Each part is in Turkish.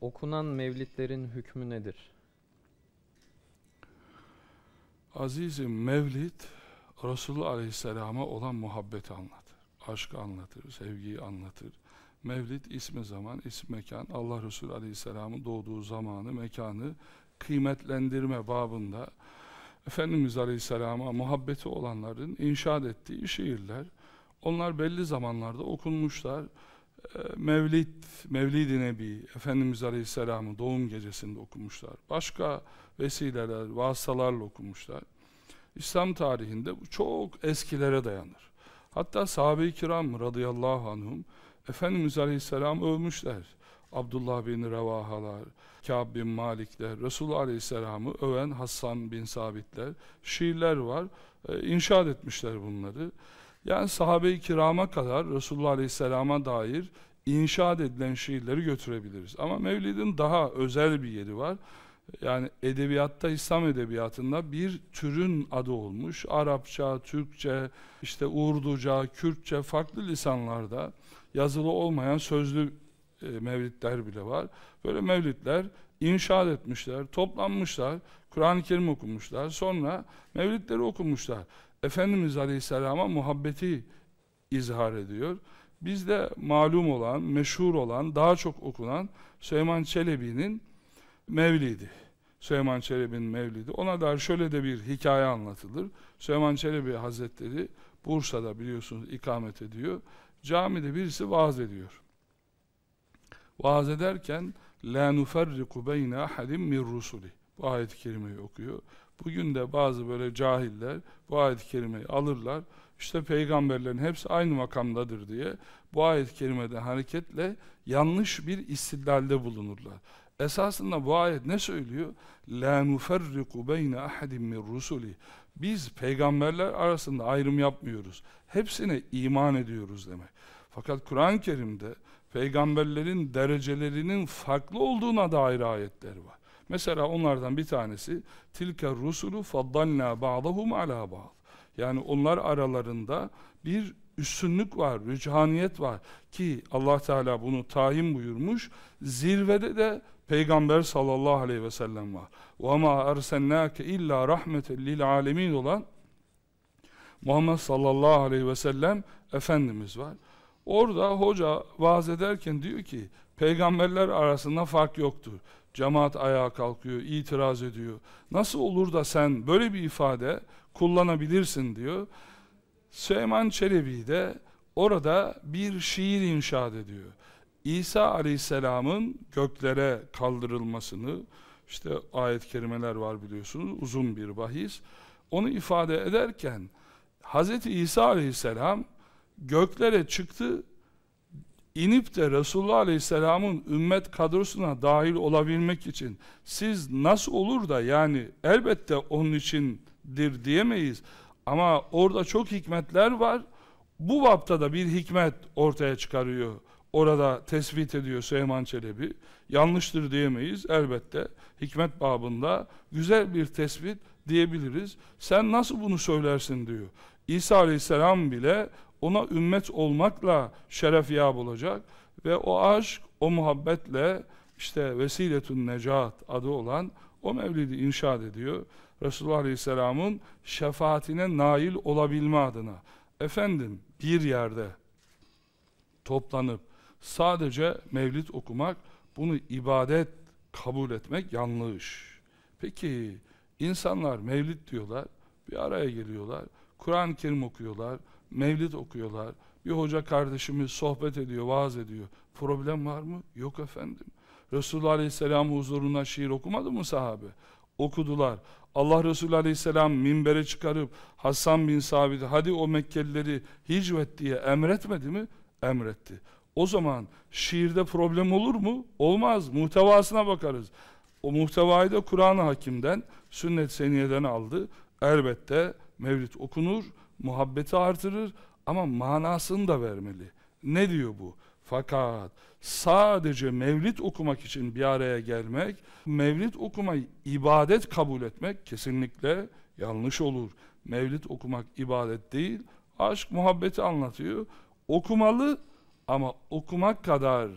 Okunan mevlidlerin hükmü nedir? Azizim Mevlid Resulullah Aleyhisselam'a olan muhabbeti anlatır. Aşkı anlatır, sevgiyi anlatır. Mevlid ismi zaman, ismi mekan. Allah Resulü Aleyhisselam'ın doğduğu zamanı, mekanı kıymetlendirme babında Efendimiz Aleyhisselam'a muhabbeti olanların inşaat ettiği şiirler. Onlar belli zamanlarda okunmuşlar. Mevlid, Mevlid-i Nebi, Efendimiz Aleyhisselam'ın doğum gecesinde okumuşlar. Başka vesileler, vasıtalarla okumuşlar. İslam tarihinde bu çok eskilere dayanır. Hatta sahabe-i kiram radıyallahu anhum Efendimiz Aleyhisselam övmüşler. Abdullah bin Revahalar, Kâb bin Malikler, Resulullah Aleyhisselam'ı öven Hassan bin Sabitler, şiirler var. Ee, inşaat etmişler bunları. Yani sahabe-i kirama kadar Resulullah Aleyhisselam'a dair inşaat edilen şiirleri götürebiliriz. Ama Mevlid'in daha özel bir yeri var. Yani edebiyatta, İslam edebiyatında bir türün adı olmuş. Arapça, Türkçe, işte Urduca, Kürtçe, farklı lisanlarda yazılı olmayan sözlü e, mevlidler bile var. Böyle mevlidler inşaat etmişler, toplanmışlar, Kur'an-ı Kerim okumuşlar, sonra mevlidleri okumuşlar. Efendimiz Aleyhisselam'a muhabbeti izhar ediyor. Bizde malum olan, meşhur olan, daha çok okunan Süleyman Çelebi'nin Mevlidi. Süleyman Çelebi'nin Mevlidi. Ona dair şöyle de bir hikaye anlatılır. Süleyman Çelebi Hazretleri Bursa'da biliyorsunuz ikamet ediyor. Camide birisi vaaz ediyor. Vaaz ederken la nuferriku beyne ahadim min rusuli. Bu ayet-i kerimeyi okuyor. Bugün de bazı böyle cahiller bu ayet-i kerimeyi alırlar. İşte peygamberlerin hepsi aynı makamdadır diye bu ayet-i kerimeden hareketle yanlış bir istidlalde bulunurlar. Esasında bu ayet ne söylüyor? La nuferriku beyne ahadim min rusuli. Biz peygamberler arasında ayrım yapmıyoruz. Hepsine iman ediyoruz demek. Fakat Kur'an-ı Kerim'de peygamberlerin derecelerinin farklı olduğuna dair ayetler var. Mesela onlardan bir tanesi tilke rusulu faddalna ba'dahum ala ba'd. Yani onlar aralarında bir üstünlük var, rüchaniyet var ki Allah Teala bunu tayin buyurmuş. Zirvede de Peygamber sallallahu aleyhi ve sellem var. Ve ma ersennake illa rahmeten lil alemin olan Muhammed sallallahu aleyhi ve sellem Efendimiz var. Orada hoca vaaz ederken diyor ki peygamberler arasında fark yoktur. Cemaat ayağa kalkıyor, itiraz ediyor. Nasıl olur da sen böyle bir ifade kullanabilirsin diyor. Süleyman Çelebi de orada bir şiir inşaat ediyor. İsa Aleyhisselam'ın göklere kaldırılmasını, işte ayet-i kerimeler var biliyorsunuz, uzun bir bahis. Onu ifade ederken Hz. İsa Aleyhisselam göklere çıktı, inip de Resulullah Aleyhisselam'ın ümmet kadrosuna dahil olabilmek için siz nasıl olur da yani elbette onun içindir diyemeyiz. Ama orada çok hikmetler var. Bu vapta da bir hikmet ortaya çıkarıyor. Orada tespit ediyor Süleyman Çelebi. Yanlıştır diyemeyiz elbette. Hikmet babında güzel bir tespit diyebiliriz. Sen nasıl bunu söylersin diyor. İsa Aleyhisselam bile ona ümmet olmakla şeref yağ bulacak ve o aşk, o muhabbetle işte vesiletun necat adı olan o mevlidi inşaat ediyor. Resulullah Aleyhisselam'ın şefaatine nail olabilme adına. Efendim bir yerde toplanıp sadece mevlid okumak, bunu ibadet kabul etmek yanlış. Peki insanlar mevlid diyorlar, bir araya geliyorlar, Kur'an-ı Kerim okuyorlar, mevlid okuyorlar, bir hoca kardeşimiz sohbet ediyor, vaaz ediyor. Problem var mı? Yok efendim. Resulullah Aleyhisselam huzuruna şiir okumadı mı sahabe? Okudular. Allah Resulü Aleyhisselam minbere çıkarıp Hasan bin Sabit hadi o Mekkelileri hicvet diye emretmedi mi? Emretti. O zaman şiirde problem olur mu? Olmaz. Muhtevasına bakarız. O muhtevayı da Kur'an-ı Hakim'den, sünnet seniyeden aldı. Elbette mevlid okunur, muhabbeti artırır ama manasını da vermeli. Ne diyor bu? Fakat sadece mevlid okumak için bir araya gelmek, mevlid okumayı ibadet kabul etmek kesinlikle yanlış olur. Mevlid okumak ibadet değil, aşk muhabbeti anlatıyor. Okumalı ama okumak kadar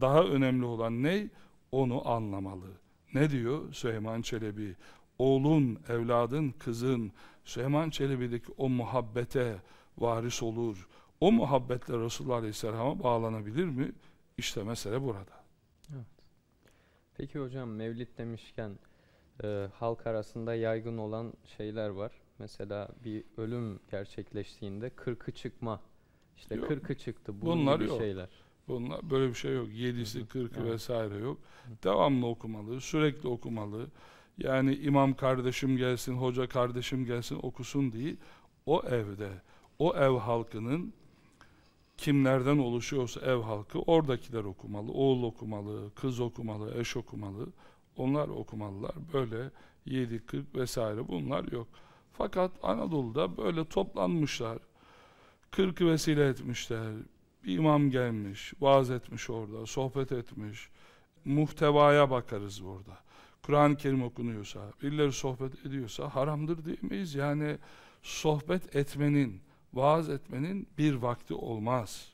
daha önemli olan ne? onu anlamalı. Ne diyor Süleyman Çelebi? Oğlun, evladın, kızın Süleyman Çelebi'deki o muhabbete varis olur. O muhabbetle Resulullah Aleyhisselam'a bağlanabilir mi? İşte mesele burada. Peki hocam mevlid demişken e, halk arasında yaygın olan şeyler var. Mesela bir ölüm gerçekleştiğinde kırkı çıkma. İşte Yok. kırkı çıktı. Bunun Bunlar gibi yok. şeyler. Bunlar böyle bir şey yok. Yedisi, kırkı Evet. vesaire yok. Hı. Devamlı okumalı, sürekli okumalı. Yani imam kardeşim gelsin, hoca kardeşim gelsin okusun değil. O evde, o ev halkının kimlerden oluşuyorsa ev halkı oradakiler okumalı. Oğul okumalı, kız okumalı, eş okumalı. Onlar okumalılar. Böyle 7, 40 vesaire bunlar yok. Fakat Anadolu'da böyle toplanmışlar. Kırkı vesile etmişler. Bir imam gelmiş, vaaz etmiş orada, sohbet etmiş. Muhtevaya bakarız burada. Kur'an-ı Kerim okunuyorsa, birileri sohbet ediyorsa haramdır diyemeyiz. Yani sohbet etmenin, vaaz etmenin bir vakti olmaz.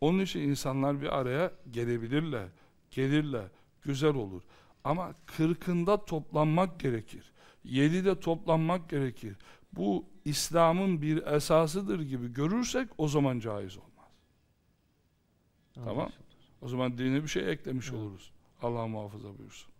Onun için insanlar bir araya gelebilirler, gelirler, güzel olur. Ama kırkında toplanmak gerekir. Yedide toplanmak gerekir. Bu İslam'ın bir esasıdır gibi görürsek o zaman caiz olmaz. Tamam. Anlaşıldı. O zaman dine bir şey eklemiş Evet. oluruz. Allah muhafaza buyursun.